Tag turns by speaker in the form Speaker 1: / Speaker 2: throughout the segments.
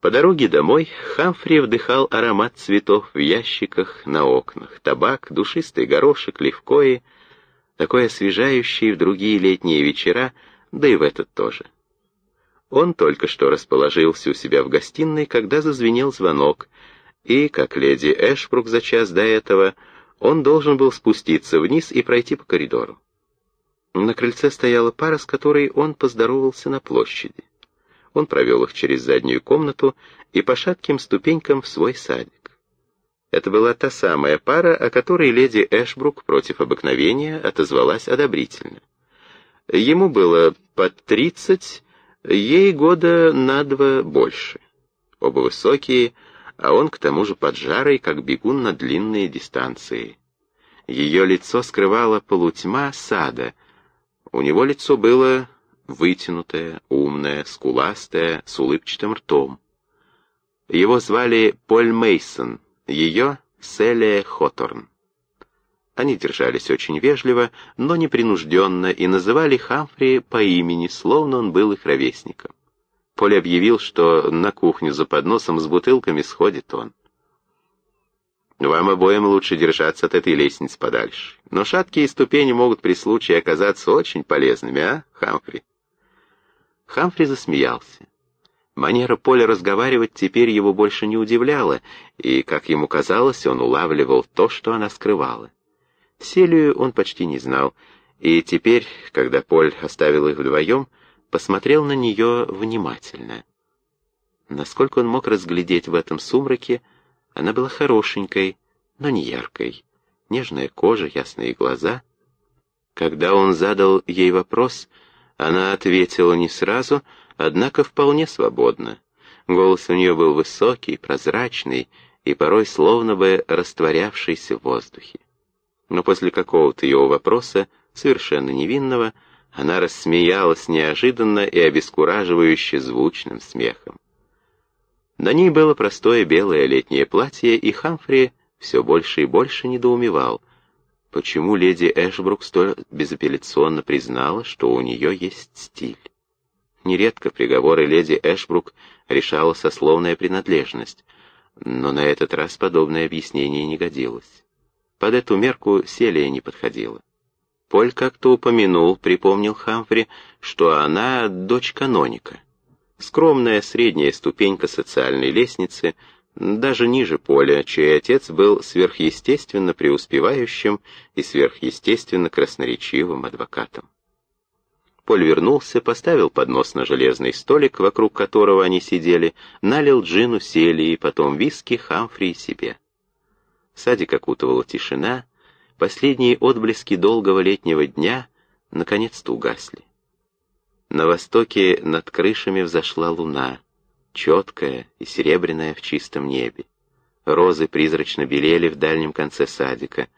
Speaker 1: По дороге домой Хамфри вдыхал аромат цветов в ящиках на окнах, табак, душистый горошек, левкои, такой освежающий в другие летние вечера, да и в этот тоже. Он только что расположился у себя в гостиной, когда зазвенел звонок, и, как леди Эшбрук за час до этого, он должен был спуститься вниз и пройти по коридору. На крыльце стояла пара, с которой он поздоровался на площади. Он провел их через заднюю комнату и по шатким ступенькам в свой садик. Это была та самая пара, о которой леди Эшбрук против обыкновения отозвалась одобрительно. Ему было под тридцать, ей года на два больше. Оба высокие, а он к тому же поджарый, как бегун на длинные дистанции. Ее лицо скрывала полутьма сада. У него лицо было вытянутая, умная, скуластая, с улыбчатым ртом. Его звали Поль Мейсон, ее — Селия Хоторн. Они держались очень вежливо, но непринужденно, и называли Хамфри по имени, словно он был их ровесником. Поль объявил, что на кухню за подносом с бутылками сходит он. Вам обоим лучше держаться от этой лестницы подальше. Но шаткие ступени могут при случае оказаться очень полезными, а, Хамфри? Хамфри засмеялся. Манера Поля разговаривать теперь его больше не удивляла, и, как ему казалось, он улавливал то, что она скрывала. Селию он почти не знал, и теперь, когда Поль оставил их вдвоем, посмотрел на нее внимательно. Насколько он мог разглядеть в этом сумраке, она была хорошенькой, но не яркой. Нежная кожа, ясные глаза. Когда он задал ей вопрос, она ответила не сразу, однако вполне свободно. Голос у нее был высокий, прозрачный и порой словно бы растворявшийся в воздухе. Но после какого-то его вопроса, совершенно невинного, она рассмеялась неожиданно и обескураживающе звучным смехом. На ней было простое белое летнее платье, и Хамфри все больше и больше недоумевал, почему леди Эшбрук столь безапелляционно признала, что у нее есть стиль. Нередко приговоры леди Эшбрук решала сословная принадлежность, но на этот раз подобное объяснение не годилось. Под эту мерку Селия не подходила. Поль как-то упомянул, припомнил Хамфри, что она дочь каноника. Скромная средняя ступенька социальной лестницы, даже ниже Поля, чей отец был сверхъестественно преуспевающим и сверхъестественно красноречивым адвокатом. Поль вернулся, поставил поднос на железный столик, вокруг которого они сидели, налил джину сели и потом виски Хамфри себе. Садик окутывала тишина, последние отблески долгого летнего дня наконец-то угасли. На востоке над крышами взошла луна — четкая и серебряная в чистом небе. Розы призрачно белели в дальнем конце садика,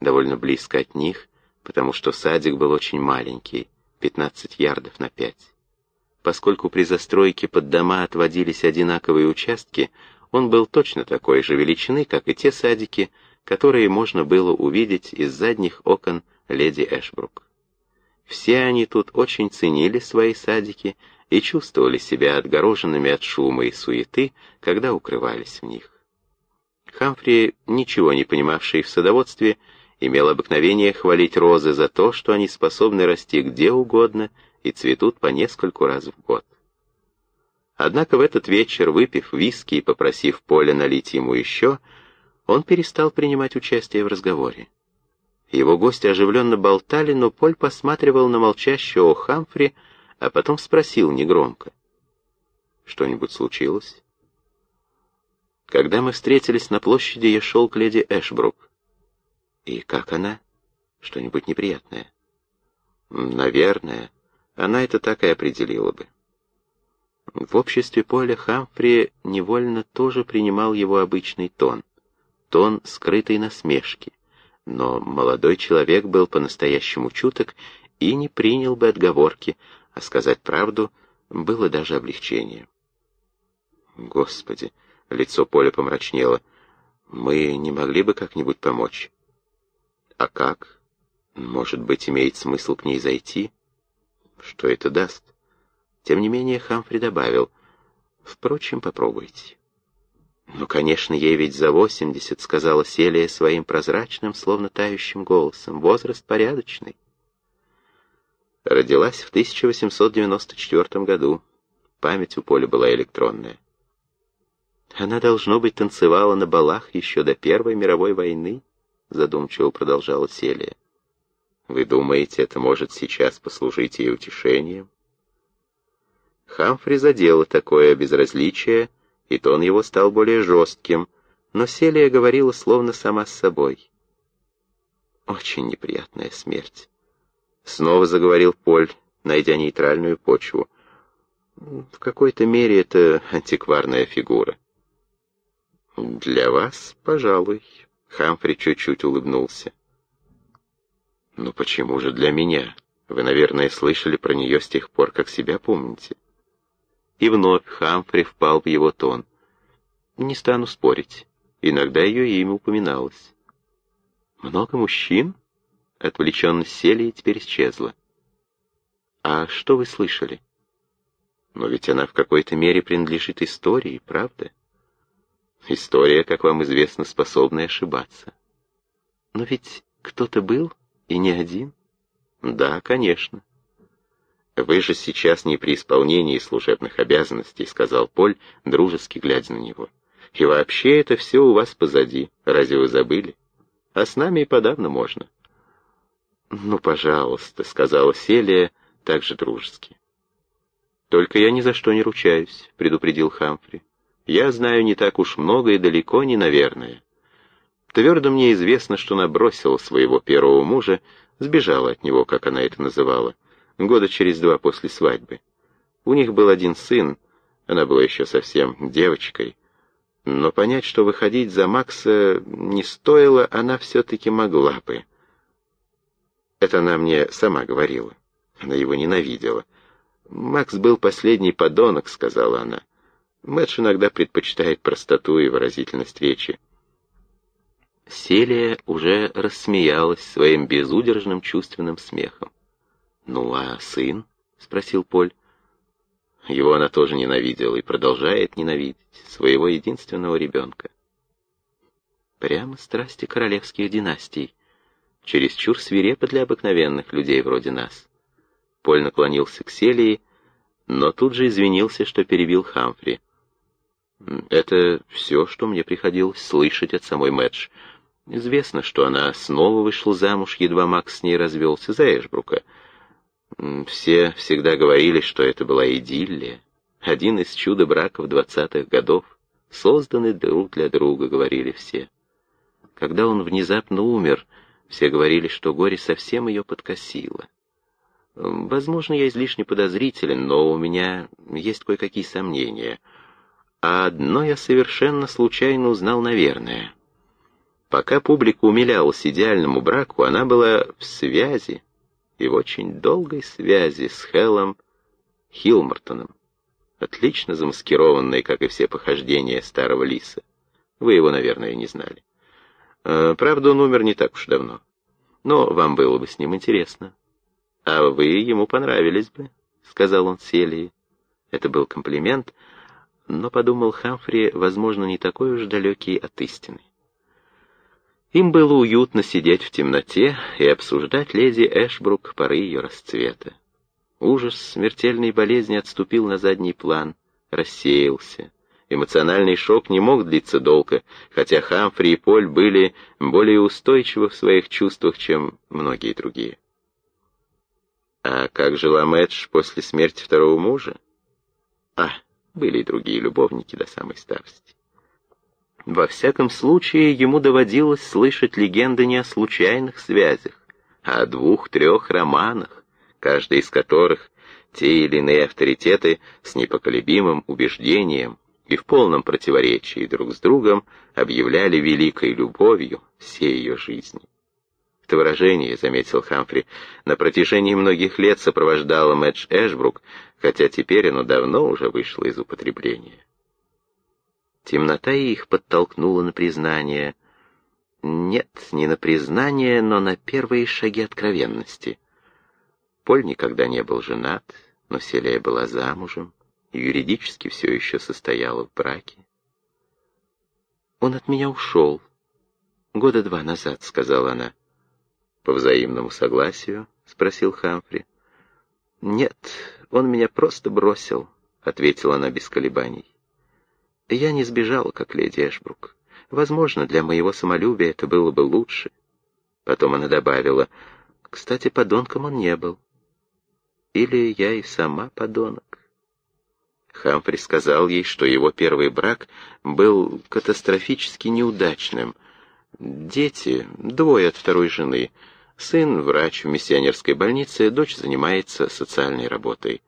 Speaker 1: довольно близко от них, потому что садик был очень маленький, 15 ярдов на 5. Поскольку при застройке под дома отводились одинаковые участки, он был точно такой же величины, как и те садики, которые можно было увидеть из задних окон леди Эшбрук. Все они тут очень ценили свои садики и чувствовали себя отгороженными от шума и суеты, когда укрывались в них. Хамфри, ничего не понимавший в садоводстве, имел обыкновение хвалить розы за то, что они способны расти где угодно и цветут по нескольку раз в год. Однако в этот вечер, выпив виски и попросив Поля налить ему еще, он перестал принимать участие в разговоре. Его гости оживленно болтали, но Поль посматривал на молчащего Хамфри, а потом спросил негромко. «Что-нибудь случилось?» Когда мы встретились на площади, я шел к леди Эшбрук. «И как она? Что-нибудь неприятное?» «Наверное. Она это так и определила бы». В обществе Поля Хамфри невольно тоже принимал его обычный тон. Тон скрытой насмешки. Но молодой человек был по-настоящему чуток и не принял бы отговорки, а сказать правду было даже облегчение. Господи, лицо Поля помрачнело. Мы не могли бы как-нибудь помочь? А как? Может быть, имеет смысл к ней зайти? Что это даст? Тем не менее, Хамфри добавил, Впрочем, попробуйте. «Ну, конечно, ей ведь за восемьдесят», — сказала Селия своим прозрачным, словно тающим голосом. «Возраст порядочный». Родилась в 1894 году. Память у Поля была электронная. Она, должно быть, танцевала на балах еще до Первой мировой войны, задумчиво продолжала Селия. Вы думаете, это может сейчас послужить ей утешением? Хамфри задело такое безразличие, и тон его стал более жестким, но Селия говорила словно сама с собой. «Очень неприятная смерть», — снова заговорил Поль, найдя нейтральную почву. «В какой-то мере это антикварная фигура». «Для вас, пожалуй», — Хамфри чуть-чуть улыбнулся. «Ну почему же для меня? Вы, наверное, слышали про нее с тех пор, как себя помните». И вновь Хамфри впал в его тон. Не стану спорить. Иногда ее имя упоминалось. Много мужчин? Отвлеченность сели и теперь исчезла. А что вы слышали? Но ведь она в какой-то мере принадлежит истории, правда? История, как вам известно, способна ошибаться. Но ведь кто-то был, и не один. Да, конечно. «Вы же сейчас не при исполнении служебных обязанностей», — сказал Поль, дружески глядя на него. «И вообще это все у вас позади. Разве вы забыли? А с нами и подавно можно». «Ну, пожалуйста», — сказала Селия, также дружески. «Только я ни за что не ручаюсь», — предупредил Хамфри. «Я знаю не так уж много и далеко не наверное. Твердо мне известно, что она бросила своего первого мужа, сбежала от него, как она это называла, года через два после свадьбы. У них был один сын, она была еще совсем девочкой, но понять, что выходить за Макса не стоило, она все-таки могла бы. Это она мне сама говорила. Она его ненавидела. «Макс был последний подонок», — сказала она. Мэтч иногда предпочитает простоту и выразительность речи. Селия уже рассмеялась своим безудержным чувственным смехом. «Ну, а сын?» — спросил Поль. Его она тоже ненавидела и продолжает ненавидеть своего единственного ребенка. Прямо страсти королевских династий. Чересчур свирепо для обыкновенных людей вроде нас. Поль наклонился к Селии, но тут же извинился, что перебил Хамфри. «Это все, что мне приходилось слышать от самой Мэтч. Известно, что она снова вышла замуж, едва Макс с ней развелся за Эшбрука». Все всегда говорили, что это была идиллия, один из чудо-браков двадцатых годов, созданы друг для друга, говорили все. Когда он внезапно умер, все говорили, что горе совсем ее подкосило. Возможно, я излишне подозрителен, но у меня есть кое-какие сомнения. А одно я совершенно случайно узнал, наверное. Пока публика умилялась идеальному браку, она была в связи, и в очень долгой связи с Хеллом Хилмортоном, отлично замаскированной, как и все похождения старого лиса. Вы его, наверное, не знали. Э, правда, он умер не так уж давно. Но вам было бы с ним интересно. А вы ему понравились бы, сказал он Селии. Это был комплимент, но, подумал Хамфри, возможно, не такой уж далекий от истины. Им было уютно сидеть в темноте и обсуждать леди Эшбрук поры ее расцвета. Ужас смертельной болезни отступил на задний план, рассеялся. Эмоциональный шок не мог длиться долго, хотя Хамфри и Поль были более устойчивы в своих чувствах, чем многие другие. А как жила Мэтч после смерти второго мужа? А, были и другие любовники до самой старости. Во всяком случае, ему доводилось слышать легенды не о случайных связях, а о двух-трех романах, каждый из которых те или иные авторитеты с непоколебимым убеждением и в полном противоречии друг с другом объявляли великой любовью всей ее жизни. Это выражение, заметил Хамфри, на протяжении многих лет сопровождало Мэтч Эшбрук, хотя теперь оно давно уже вышло из употребления. Темнота их подтолкнула на признание. Нет, не на признание, но на первые шаги откровенности. Поль никогда не был женат, но Селия была замужем, юридически все еще состояла в браке. «Он от меня ушел. Года два назад», — сказала она. «По взаимному согласию?» — спросил Хамфри. «Нет, он меня просто бросил», — ответила она без колебаний. «Я не сбежала, как леди Эшбрук. Возможно, для моего самолюбия это было бы лучше». Потом она добавила, «Кстати, подонком он не был. Или я и сама подонок». Хамфри сказал ей, что его первый брак был катастрофически неудачным. Дети, двое от второй жены, сын врач в миссионерской больнице, дочь занимается социальной работой.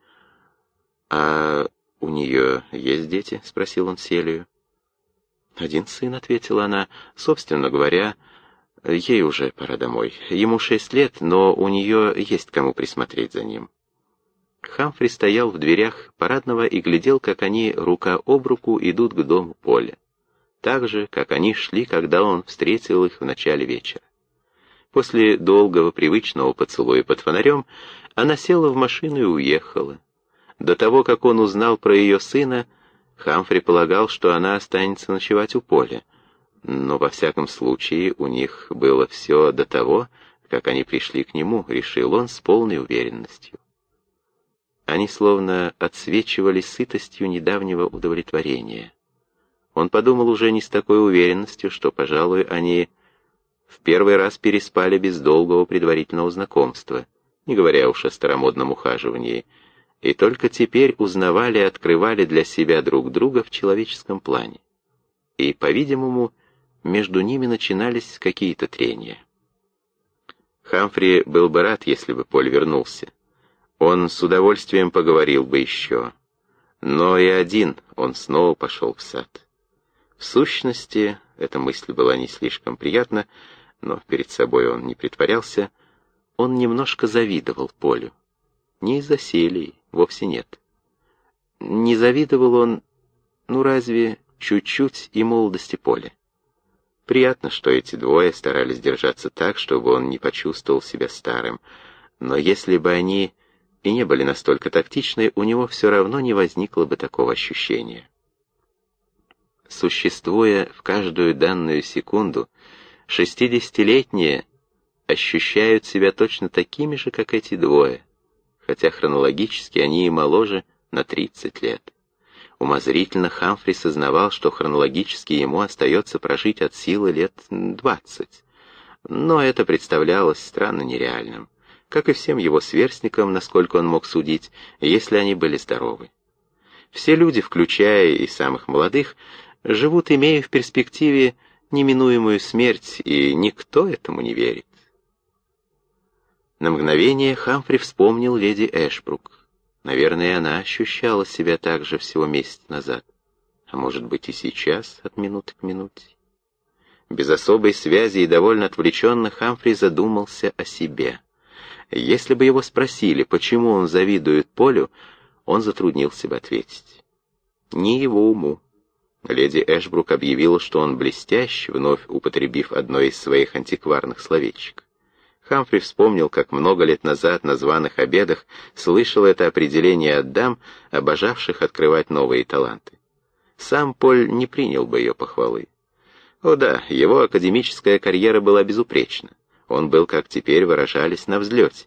Speaker 1: «А у нее есть дети?» — спросил он Селию. «Один сын», — ответила она, — «собственно говоря, ей уже пора домой. Ему шесть лет, но у нее есть кому присмотреть за ним». Хамфри стоял в дверях парадного и глядел, как они рука об руку идут к дому Поля. Так же, как они шли, когда он встретил их в начале вечера. После долгого привычного поцелуя под фонарем она села в машину и уехала. До того, как он узнал про ее сына, Хамфри полагал, что она останется ночевать у Поля. Но во всяком случае у них было все до того, как они пришли к нему, решил он с полной уверенностью. Они словно отсвечивали сытостью недавнего удовлетворения. Он подумал уже не с такой уверенностью, что, пожалуй, они в первый раз переспали без долгого предварительного знакомства, не говоря уж о старомодном ухаживании, и только теперь узнавали и открывали для себя друг друга в человеческом плане. И, по-видимому, между ними начинались какие-то трения. Хамфри был бы рад, если бы Поль вернулся. Он с удовольствием поговорил бы еще. Но и один он снова пошел в сад. В сущности, эта мысль была не слишком приятна, но перед собой он не притворялся. Он немножко завидовал Полю. Не из-за селий, вовсе нет. Не завидовал он, ну разве, чуть-чуть и молодости Поля. Приятно, что эти двое старались держаться так, чтобы он не почувствовал себя старым. Но если бы они и не были настолько тактичны, у него все равно не возникло бы такого ощущения. Существуя в каждую данную секунду, шестидесятилетние ощущают себя точно такими же, как эти двое, хотя хронологически они и моложе на 30 лет. Умозрительно Хамфри сознавал, что хронологически ему остается прожить от силы лет 20, но это представлялось странно нереальным как и всем его сверстникам, насколько он мог судить, если они были здоровы. Все люди, включая и самых молодых, живут, имея в перспективе неминуемую смерть, и никто этому не верит. На мгновение Хамфри вспомнил леди Эшбрук. Наверное, она ощущала себя так же всего месяц назад, а может быть и сейчас, от минуты к минуте. Без особой связи и довольно отвлеченно Хамфри задумался о себе. Если бы его спросили, почему он завидует Полю, он затруднился бы ответить. Не его уму. Леди Эшбрук объявила, что он блестящ, вновь употребив одно из своих антикварных словечек. Хамфри вспомнил, как много лет назад на званых обедах слышал это определение от дам, обожавших открывать новые таланты. Сам Поль не принял бы ее похвалы. О да, его академическая карьера была безупречна он был, как теперь выражались, на взлете.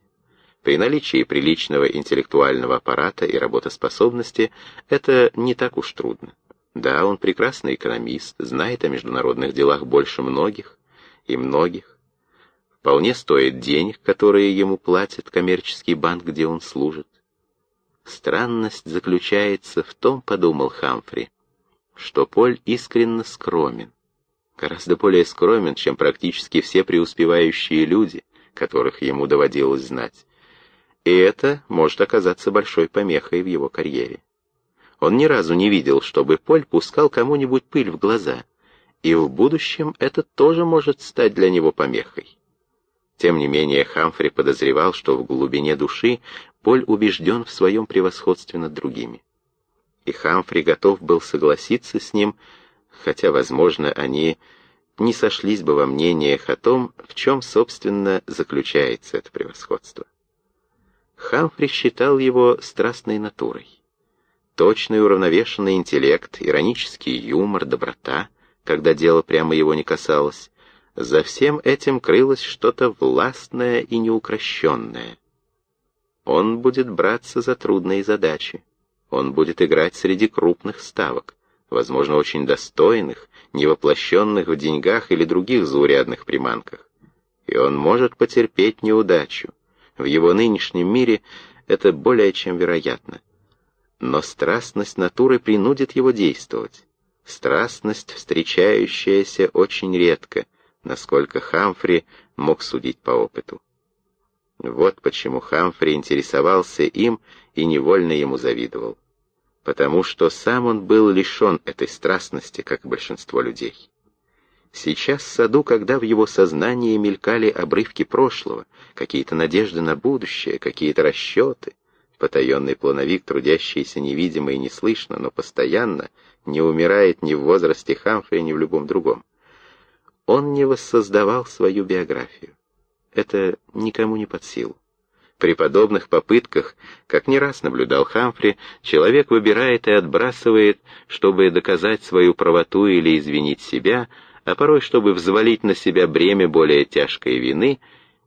Speaker 1: При наличии приличного интеллектуального аппарата и работоспособности это не так уж трудно. Да, он прекрасный экономист, знает о международных делах больше многих и многих. Вполне стоит денег, которые ему платит коммерческий банк, где он служит. Странность заключается в том, подумал Хамфри, что Поль искренне скромен гораздо более скромен, чем практически все преуспевающие люди, которых ему доводилось знать. И это может оказаться большой помехой в его карьере. Он ни разу не видел, чтобы Поль пускал кому-нибудь пыль в глаза, и в будущем это тоже может стать для него помехой. Тем не менее, Хамфри подозревал, что в глубине души Поль убежден в своем превосходстве над другими. И Хамфри готов был согласиться с ним, хотя, возможно, они не сошлись бы во мнениях о том, в чем, собственно, заключается это превосходство. Хамфри считал его страстной натурой. точный уравновешенный интеллект, иронический юмор, доброта, когда дело прямо его не касалось, за всем этим крылось что-то властное и неукрощенное. Он будет браться за трудные задачи. Он будет играть среди крупных ставок, возможно, очень достойных, не воплощенных в деньгах или других заурядных приманках. И он может потерпеть неудачу. В его нынешнем мире это более чем вероятно. Но страстность натуры принудит его действовать. Страстность, встречающаяся очень редко, насколько Хамфри мог судить по опыту. Вот почему Хамфри интересовался им и невольно ему завидовал. Потому что сам он был лишен этой страстности, как большинство людей. Сейчас в саду, когда в его сознании мелькали обрывки прошлого, какие-то надежды на будущее, какие-то расчеты, потаенный плановик, трудящийся невидимо и неслышно, но постоянно, не умирает ни в возрасте Хамфри, ни в любом другом. Он не воссоздавал свою биографию. Это никому не под силу. При подобных попытках, как не раз наблюдал Хамфри, человек выбирает и отбрасывает, чтобы доказать свою правоту или извинить себя, а порой, чтобы взвалить на себя бремя более тяжкой вины,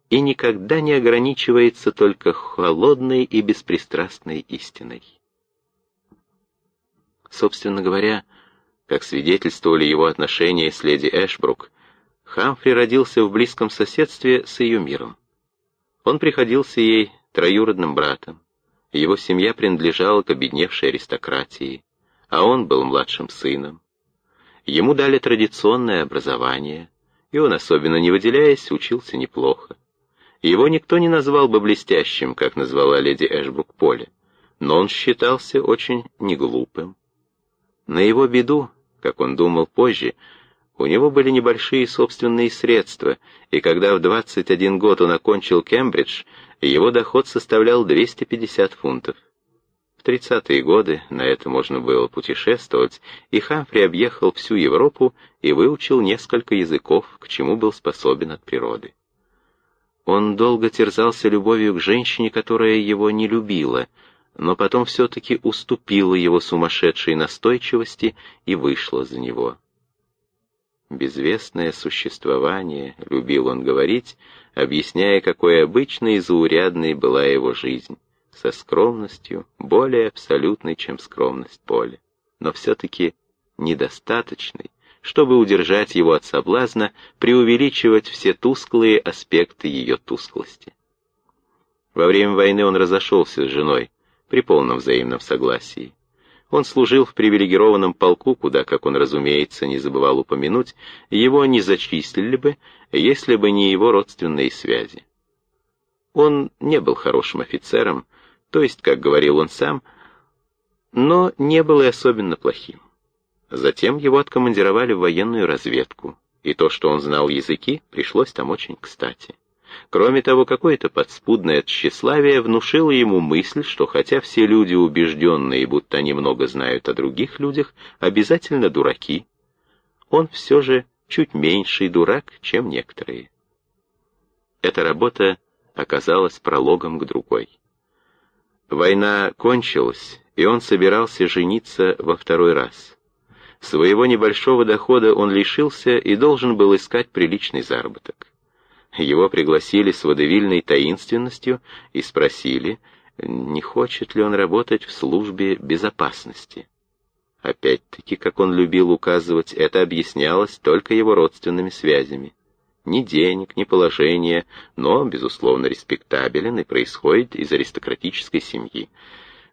Speaker 1: и никогда не ограничивается только холодной и беспристрастной истиной. Собственно говоря, как свидетельствовали его отношения с леди Эшбрук, Хамфри родился в близком соседстве с ее миром. Он приходился ей троюродным братом. Его семья принадлежала к обедневшей аристократии, а он был младшим сыном. Ему дали традиционное образование, и он, особенно не выделяясь, учился неплохо. Его никто не назвал бы блестящим, как назвала леди Эшбрук Поле, но он считался очень неглупым. На его беду, как он думал позже, у него были небольшие собственные средства, и когда в 21 год он окончил Кембридж, его доход составлял 250 фунтов. В 30-е годы на это можно было путешествовать, и Хамфри объехал всю Европу и выучил несколько языков, к чему был способен от природы. Он долго терзался любовью к женщине, которая его не любила, но потом все-таки уступила его сумасшедшей настойчивости и вышла за него. Безвестное существование, любил он говорить, объясняя, какой обычной и заурядной была его жизнь, со скромностью, более абсолютной, чем скромность Поля, но все-таки недостаточной, чтобы удержать его от соблазна преувеличивать все тусклые аспекты ее тусклости. Во время войны он разошелся с женой при полном взаимном согласии. Он служил в привилегированном полку, куда, как он, разумеется, не забывал упомянуть, его не зачислили бы, если бы не его родственные связи. Он не был хорошим офицером, то есть, как говорил он сам, но не был и особенно плохим. Затем его откомандировали в военную разведку, и то, что он знал языки, пришлось там очень кстати. Кроме того, какое-то подспудное тщеславие внушило ему мысль, что хотя все люди убежденные, будто они много знают о других людях, обязательно дураки, он все же чуть меньший дурак, чем некоторые. Эта работа оказалась прологом к другой. Война кончилась, и он собирался жениться во второй раз. Своего небольшого дохода он лишился и должен был искать приличный заработок. Его пригласили с водевильной таинственностью и спросили, не хочет ли он работать в службе безопасности. Опять-таки, как он любил указывать, это объяснялось только его родственными связями. Ни денег, ни положения, но, безусловно, респектабелен и происходит из аристократической семьи.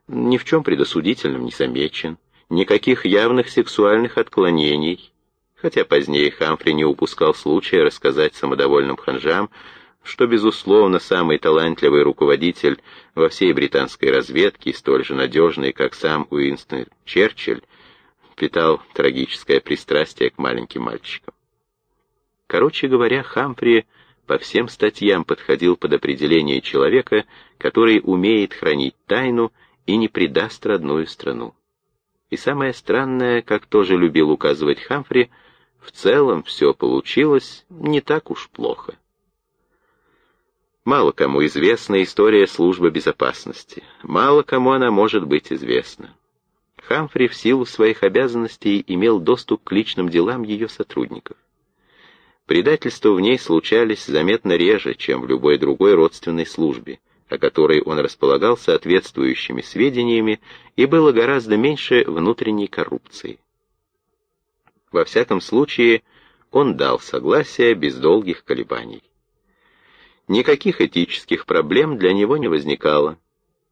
Speaker 1: Ни в чем предосудительном не замечен, никаких явных сексуальных отклонений, хотя позднее Хамфри не упускал случая рассказать самодовольным ханжам, что, безусловно, самый талантливый руководитель во всей британской разведке, столь же надежный, как сам Уинстон Черчилль, питал трагическое пристрастие к маленьким мальчикам. Короче говоря, Хамфри по всем статьям подходил под определение человека, который умеет хранить тайну и не предаст родную страну. И самое странное, как тоже любил указывать Хамфри, — в целом все получилось не так уж плохо. Мало кому известна история службы безопасности, мало кому она может быть известна. Хамфри в силу своих обязанностей имел доступ к личным делам ее сотрудников. Предательства в ней случались заметно реже, чем в любой другой родственной службе, о которой он располагал соответствующими сведениями, и было гораздо меньше внутренней коррупции. Во всяком случае, он дал согласие без долгих колебаний. Никаких этических проблем для него не возникало.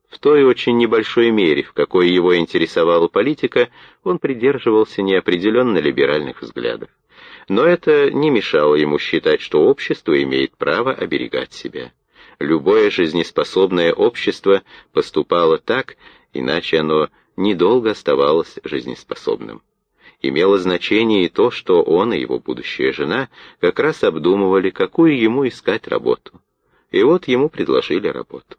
Speaker 1: В той очень небольшой мере, в какой его интересовала политика, он придерживался неопределенно либеральных взглядов. Но это не мешало ему считать, что общество имеет право оберегать себя. Любое жизнеспособное общество поступало так, иначе оно недолго оставалось жизнеспособным. Имело значение и то, что он и его будущая жена как раз обдумывали, какую ему искать работу. И вот ему предложили работу.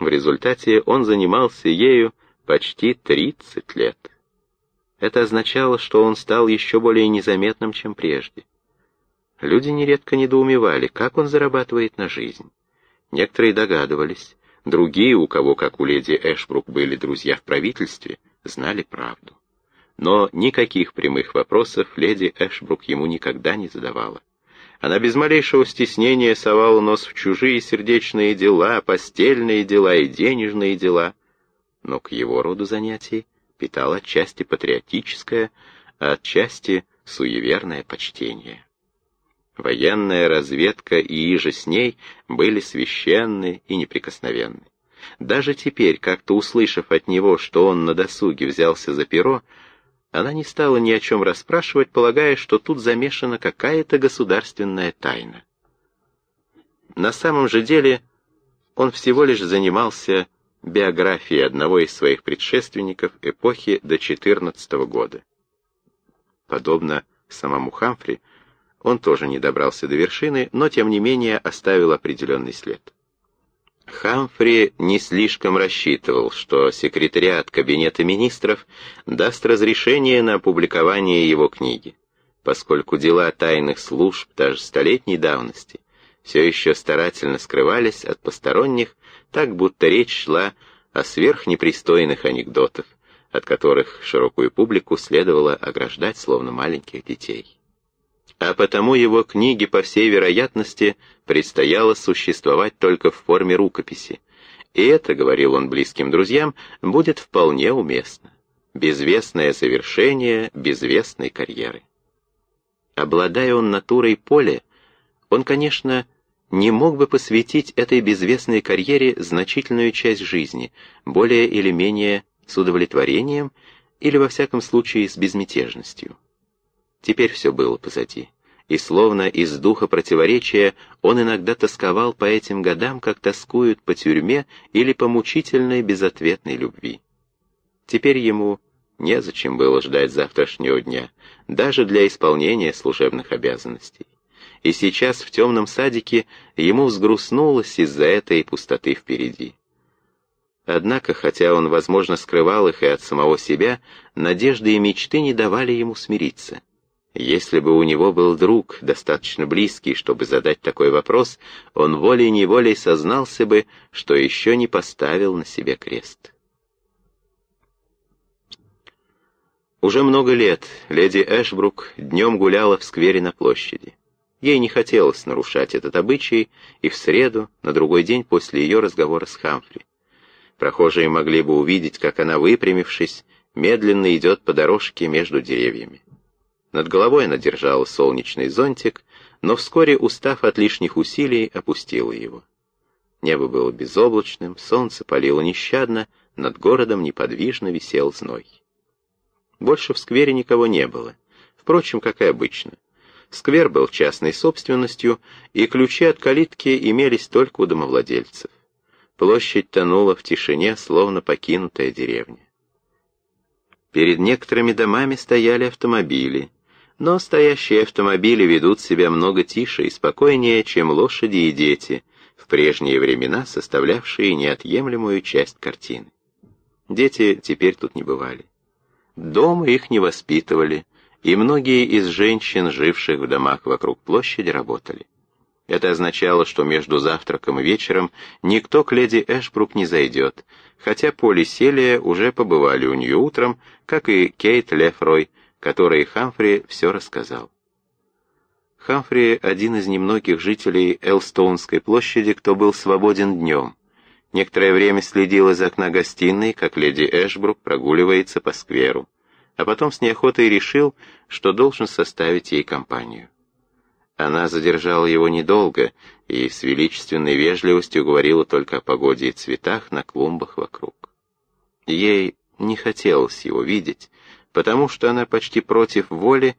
Speaker 1: В результате он занимался ею почти 30 лет. Это означало, что он стал еще более незаметным, чем прежде. Люди нередко недоумевали, как он зарабатывает на жизнь. Некоторые догадывались, другие, у кого, как у леди Эшбрук, были друзья в правительстве, знали правду. Но никаких прямых вопросов леди Эшбрук ему никогда не задавала. Она без малейшего стеснения совала нос в чужие сердечные дела, постельные дела и денежные дела. Но к его роду занятий питал отчасти патриотическое, а отчасти суеверное почтение. Военная разведка и иже с ней были священны и неприкосновенны. Даже теперь, как-то услышав от него, что он на досуге взялся за перо, она не стала ни о чем расспрашивать, полагая, что тут замешана какая-то государственная тайна. На самом же деле он всего лишь занимался биографии одного из своих предшественников эпохи до 14 года. Подобно самому Хамфри, он тоже не добрался до вершины, но тем не менее оставил определенный след. Хамфри не слишком рассчитывал, что секретариат Кабинета министров даст разрешение на опубликование его книги, поскольку дела тайных служб даже столетней давности все еще старательно скрывались от посторонних, так будто речь шла о сверхнепристойных анекдотах, от которых широкую публику следовало ограждать словно маленьких детей. А потому его книге, по всей вероятности, предстояло существовать только в форме рукописи, и это, говорил он близким друзьям, будет вполне уместно. Безвестное завершение безвестной карьеры. Обладая он натурой поля, он, конечно, не мог бы посвятить этой безвестной карьере значительную часть жизни, более или менее с удовлетворением или, во всяком случае, с безмятежностью. Теперь все было позади, и словно из духа противоречия он иногда тосковал по этим годам, как тоскуют по тюрьме или по мучительной безответной любви. Теперь ему незачем было ждать завтрашнего дня, даже для исполнения служебных обязанностей и сейчас в темном садике ему взгрустнулось из-за этой пустоты впереди. Однако, хотя он, возможно, скрывал их и от самого себя, надежды и мечты не давали ему смириться. Если бы у него был друг, достаточно близкий, чтобы задать такой вопрос, он волей-неволей сознался бы, что еще не поставил на себе крест. Уже много лет леди Эшбрук днем гуляла в сквере на площади. Ей не хотелось нарушать этот обычай, и в среду, на другой день после ее разговора с Хамфри. Прохожие могли бы увидеть, как она, выпрямившись, медленно идет по дорожке между деревьями. Над головой она держала солнечный зонтик, но вскоре, устав от лишних усилий, опустила его. Небо было безоблачным, солнце палило нещадно, над городом неподвижно висел зной. Больше в сквере никого не было, впрочем, как и обычно. Сквер был частной собственностью, и ключи от калитки имелись только у домовладельцев. Площадь тонула в тишине, словно покинутая деревня. Перед некоторыми домами стояли автомобили, но стоящие автомобили ведут себя много тише и спокойнее, чем лошади и дети, в прежние времена составлявшие неотъемлемую часть картины. Дети теперь тут не бывали. Дома их не воспитывали, и многие из женщин, живших в домах вокруг площади, работали. Это означало, что между завтраком и вечером никто к леди Эшбрук не зайдет, хотя Поли Селия уже побывали у нее утром, как и Кейт Лефрой, которой Хамфри все рассказал. Хамфри — один из немногих жителей Элстоунской площади, кто был свободен днем. Некоторое время следил из окна гостиной, как леди Эшбрук прогуливается по скверу, а потом с неохотой решил, что должен составить ей компанию. Она задержала его недолго и с величественной вежливостью говорила только о погоде и цветах на клумбах вокруг. Ей не хотелось его видеть, потому что она почти против воли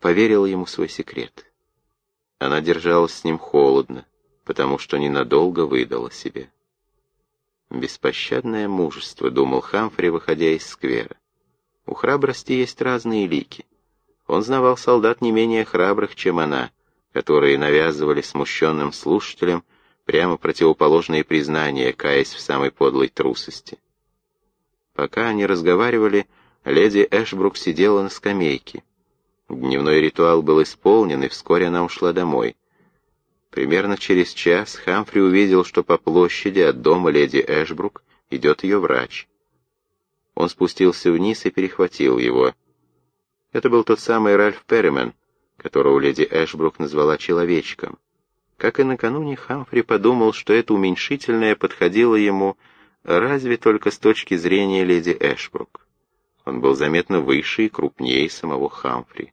Speaker 1: поверила ему свой секрет. Она держалась с ним холодно, потому что ненадолго выдала себе. Беспощадное мужество, думал Хамфри, выходя из сквера. У храбрости есть разные лики. Он знавал солдат не менее храбрых, чем она, которые навязывали смущенным слушателям прямо противоположные признания, каясь в самой подлой трусости. Пока они разговаривали, леди Эшбрук сидела на скамейке. Дневной ритуал был исполнен, и вскоре она ушла домой. Примерно через час Хамфри увидел, что по площади от дома леди Эшбрук идет ее врач. Он спустился вниз и перехватил его. Это был тот самый Ральф Перримен, которого леди Эшбрук назвала человечком. Как и накануне, Хамфри подумал, что это уменьшительное подходило ему разве только с точки зрения леди Эшбрук. Он был заметно выше и крупнее самого Хамфри.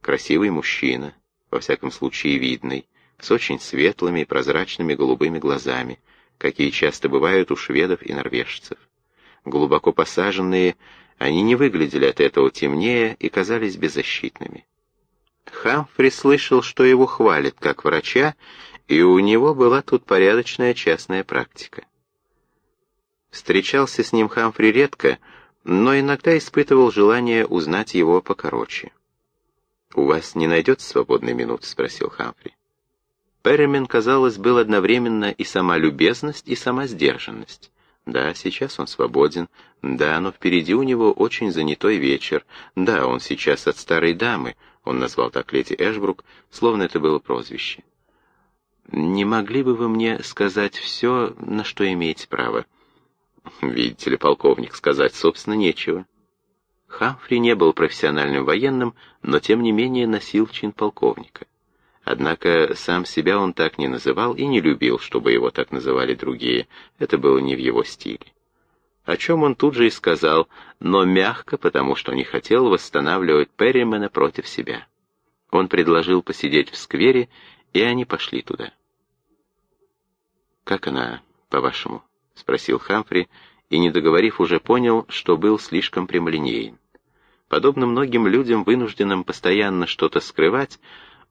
Speaker 1: Красивый мужчина, во всяком случае видный, с очень светлыми и прозрачными голубыми глазами, какие часто бывают у шведов и норвежцев. Глубоко посаженные, они не выглядели от этого темнее и казались беззащитными. Хамфри слышал, что его хвалят как врача, и у него была тут порядочная частная практика. Встречался с ним Хамфри редко, но иногда испытывал желание узнать его покороче. «У вас не найдется свободной минуты?» — спросил Хамфри. Перримен, казалось, был одновременно и сама любезность, и сама сдержанность. Да, сейчас он свободен. Да, но впереди у него очень занятой вечер. Да, он сейчас от старой дамы. Он назвал так леди Эшбрук, словно это было прозвище. «Не могли бы вы мне сказать все, на что имеете право?» «Видите ли, полковник, сказать, собственно, нечего». Хамфри не был профессиональным военным, но тем не менее носил чин полковника. Однако сам себя он так не называл и не любил, чтобы его так называли другие. Это было не в его стиле. О чем он тут же и сказал, но мягко, потому что не хотел восстанавливать Перримена против себя. Он предложил посидеть в сквере, и они пошли туда. «Как она, по-вашему?» — спросил Хамфри, и, не договорив, уже понял, что был слишком прямолинеен. Подобно многим людям, вынужденным постоянно что-то скрывать,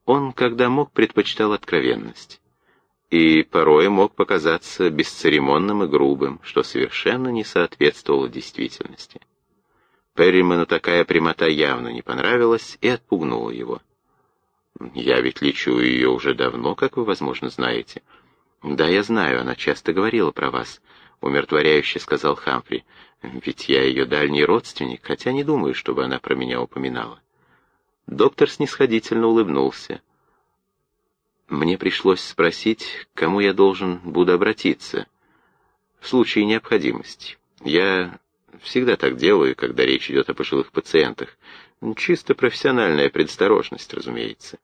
Speaker 1: он, когда мог, предпочитал откровенность. И порой мог показаться бесцеремонным и грубым, что совершенно не соответствовало действительности. Перриману такая прямота явно не понравилась и отпугнула его. «Я ведь лечу ее уже давно, как вы, возможно, знаете». «Да, я знаю, она часто говорила про вас», — умиротворяюще сказал Хамфри. «Ведь я ее дальний родственник, хотя не думаю, чтобы она про меня упоминала». Доктор снисходительно улыбнулся. Мне пришлось спросить, к кому я должен буду обратиться в случае необходимости. Я всегда так делаю, когда речь идет о пожилых пациентах. Чисто профессиональная предосторожность, разумеется.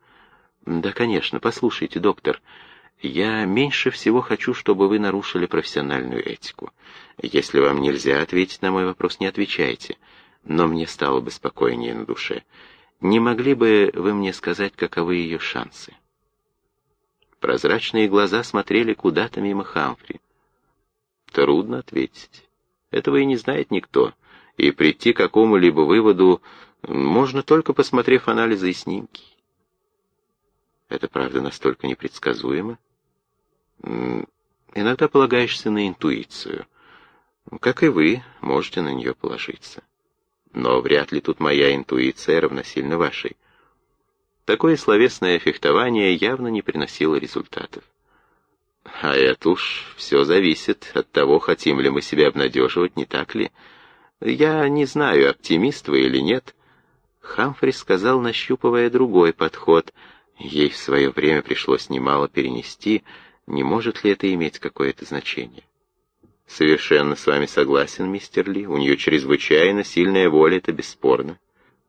Speaker 1: Да, конечно. Послушайте, доктор, я меньше всего хочу, чтобы вы нарушили профессиональную этику. Если вам нельзя ответить на мой вопрос, не отвечайте. Но мне стало бы спокойнее на душе. Не могли бы вы мне сказать, каковы ее шансы?» Прозрачные глаза смотрели куда-то мимо Хамфри. Трудно ответить. Этого и не знает никто. И прийти к какому-либо выводу можно только посмотрев анализы и снимки. Это правда настолько непредсказуемо? Иногда полагаешься на интуицию. Как и вы, можете на нее положиться но вряд ли тут моя интуиция равносильна вашей. Такое словесное фехтование явно не приносило результатов. А это уж все зависит от того, хотим ли мы себя обнадеживать, не так ли? Я не знаю, оптимист вы или нет. Хамфри сказал, нащупывая другой подход. Ей в свое время пришлось немало перенести, не может ли это иметь какое-то значение? Совершенно с вами согласен, мистер Ли. У нее чрезвычайно сильная воля, это бесспорно.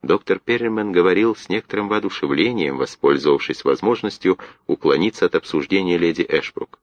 Speaker 1: Доктор Перриман говорил с некоторым воодушевлением, воспользовавшись возможностью уклониться от обсуждения леди Эшбрук.